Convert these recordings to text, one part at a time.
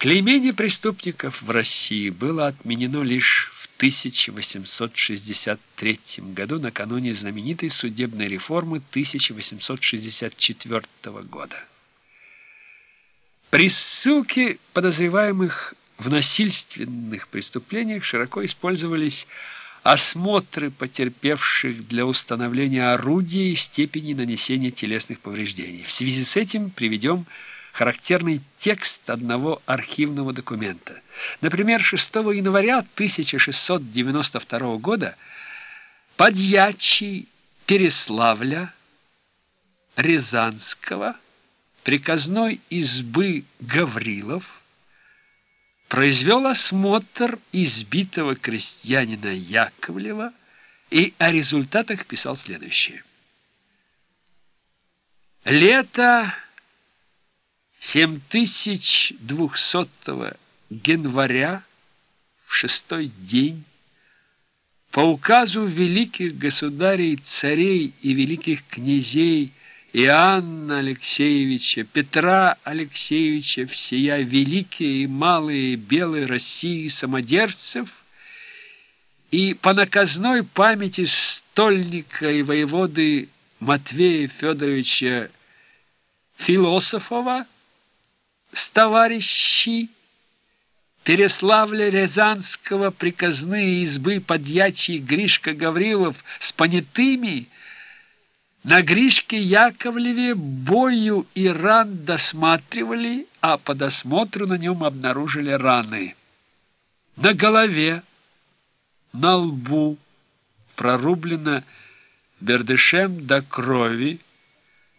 Клеймение преступников в России было отменено лишь в 1863 году, накануне знаменитой судебной реформы 1864 года. При ссылке подозреваемых в насильственных преступлениях широко использовались осмотры потерпевших для установления орудия и степени нанесения телесных повреждений. В связи с этим приведем характерный текст одного архивного документа. Например, 6 января 1692 года подьячий Переславля Рязанского приказной избы Гаврилов произвел осмотр избитого крестьянина Яковлева и о результатах писал следующее. Лето 7200 января в шестой день по указу великих государей, царей и великих князей Иоанна Алексеевича, Петра Алексеевича, всея великие и малые белые России самодержцев и по наказной памяти стольника и воеводы Матвея Федоровича Философова с товарищи Переславля-Рязанского приказные избы подьячий Гришка Гаврилов с понятыми на Гришке Яковлеве бою и ран досматривали, а по досмотру на нем обнаружили раны. На голове, на лбу прорублено бердышем до крови,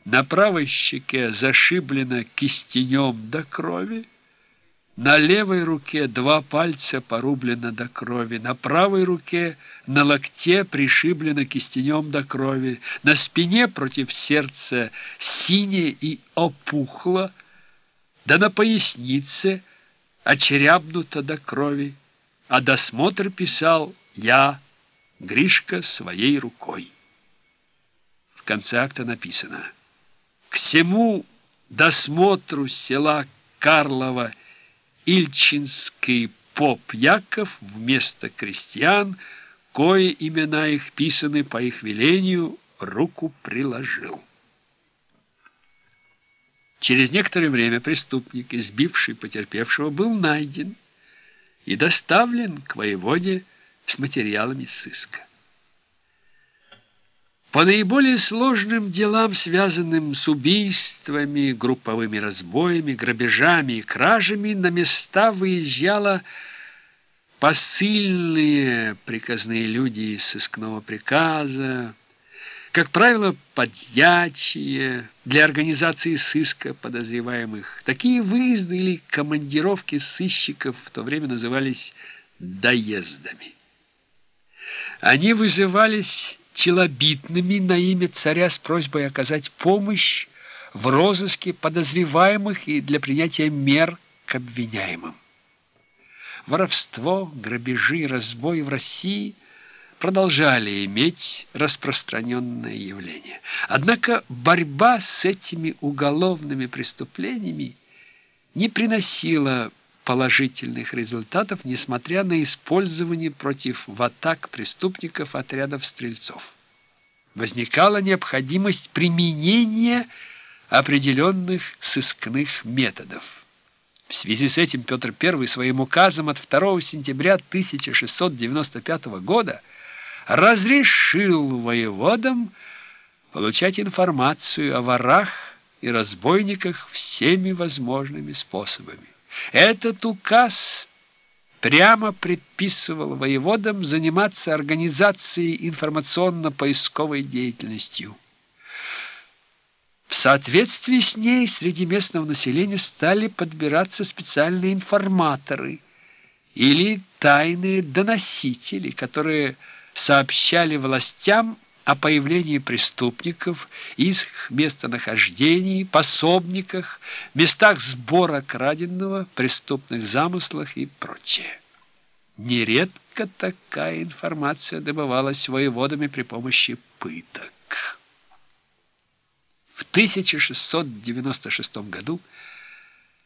на правой щеке зашиблено кистенем до крови, на левой руке два пальца порублено до крови, на правой руке на локте пришиблено кистенем до крови, на спине против сердца синее и опухло, да на пояснице очерябнуто до крови, а досмотр писал «Я, Гришка, своей рукой». В конце акта написано «К всему досмотру села Карлова Ильчинский поп Яков вместо крестьян, кое имена их писаны по их велению, руку приложил. Через некоторое время преступник, избивший потерпевшего, был найден и доставлен к воеводе с материалами сыска. По наиболее сложным делам, связанным с убийствами, групповыми разбоями, грабежами и кражами, на места выезжала посыльные приказные люди из сыскного приказа, как правило, подьячие для организации сыска подозреваемых. Такие выезды или командировки сыщиков в то время назывались доездами. Они вызывались челобитными на имя царя с просьбой оказать помощь в розыске подозреваемых и для принятия мер к обвиняемым. Воровство, грабежи, разбой в России продолжали иметь распространенное явление. Однако борьба с этими уголовными преступлениями не приносила положительных результатов, несмотря на использование против в атак преступников отрядов стрельцов. Возникала необходимость применения определенных сыскных методов. В связи с этим Петр I своим указом от 2 сентября 1695 года разрешил воеводам получать информацию о ворах и разбойниках всеми возможными способами. Этот указ прямо предписывал воеводам заниматься организацией информационно-поисковой деятельностью. В соответствии с ней среди местного населения стали подбираться специальные информаторы или тайные доносители, которые сообщали властям о появлении преступников, их местонахождении, пособниках, местах сбора краденного, преступных замыслах и прочее. Нередко такая информация добывалась воеводами при помощи пыток. В 1696 году